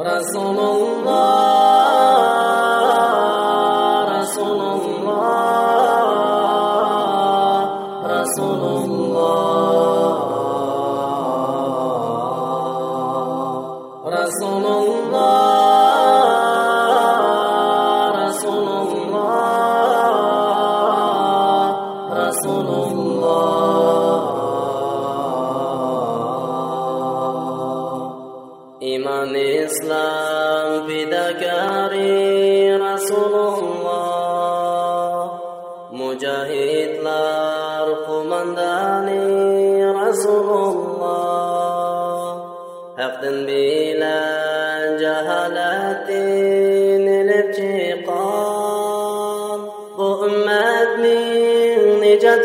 رسول الله رسول الله رسول الله امام إسلام بدكار رسول الله. مجاهد لار قمنداني رسول الله. حقد بلا جهالتين الابتقال وامت من نجد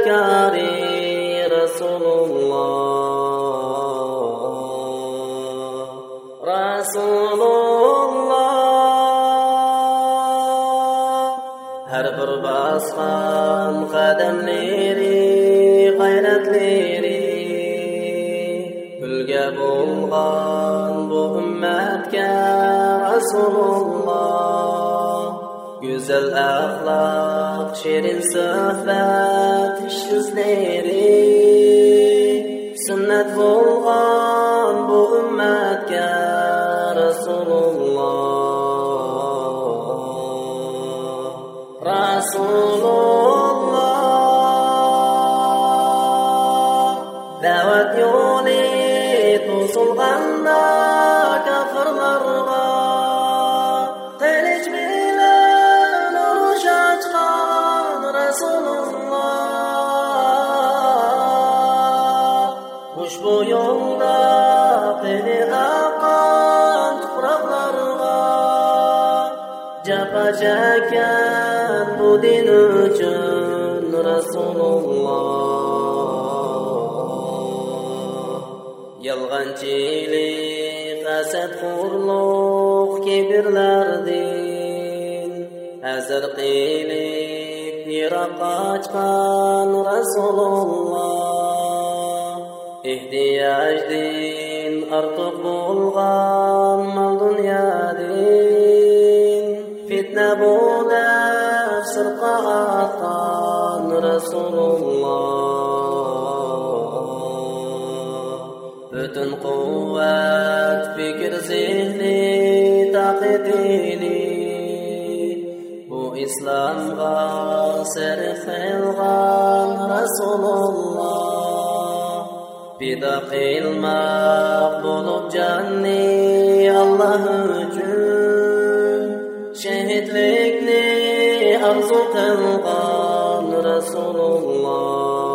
har bir bosgan qadamlari g'ayratlari ulga bo'lgan bu ummatga rasululloh go'zal axloq shirin suhbat so'zlari sunnat bo'lgan bu ummatga rasululloh دعوت يولي توصل غنى كفر مرغى قلت بلا نرجع تقان رسول الله وش بو يولنا قلي غاقان تقرب مرغى جابا جاكا bu din uchun yolg'onchilik hasadxo'rlik kibrlardin hazar qilib yiroqqa qochgan rasululloh ehtiyojdan ortiq bo'lgan mol dunyodin fitna bo'lib sirqa atgan rasululloh butun quvvat fikr zehni taqidini bu islomga sarf qilgan rasululloh fido qilmoq bo'lib jonni alloh uchun shahidlikni orzu qilgan rasululloh rasululloh da'vat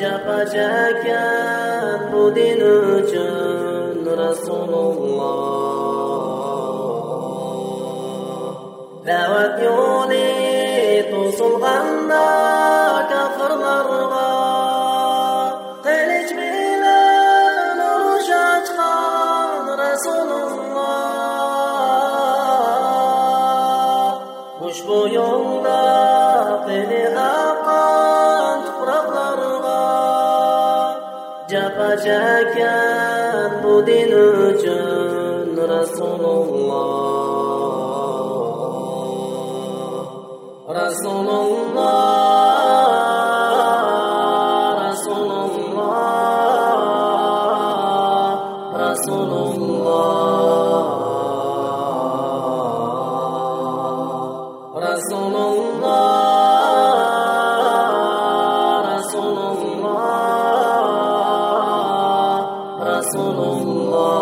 yapacak bu din için Resulullah Davet yolu tutsulganlar كان مدن جان جن رسول الله رسول الله رسول الله رسول الله رسول الله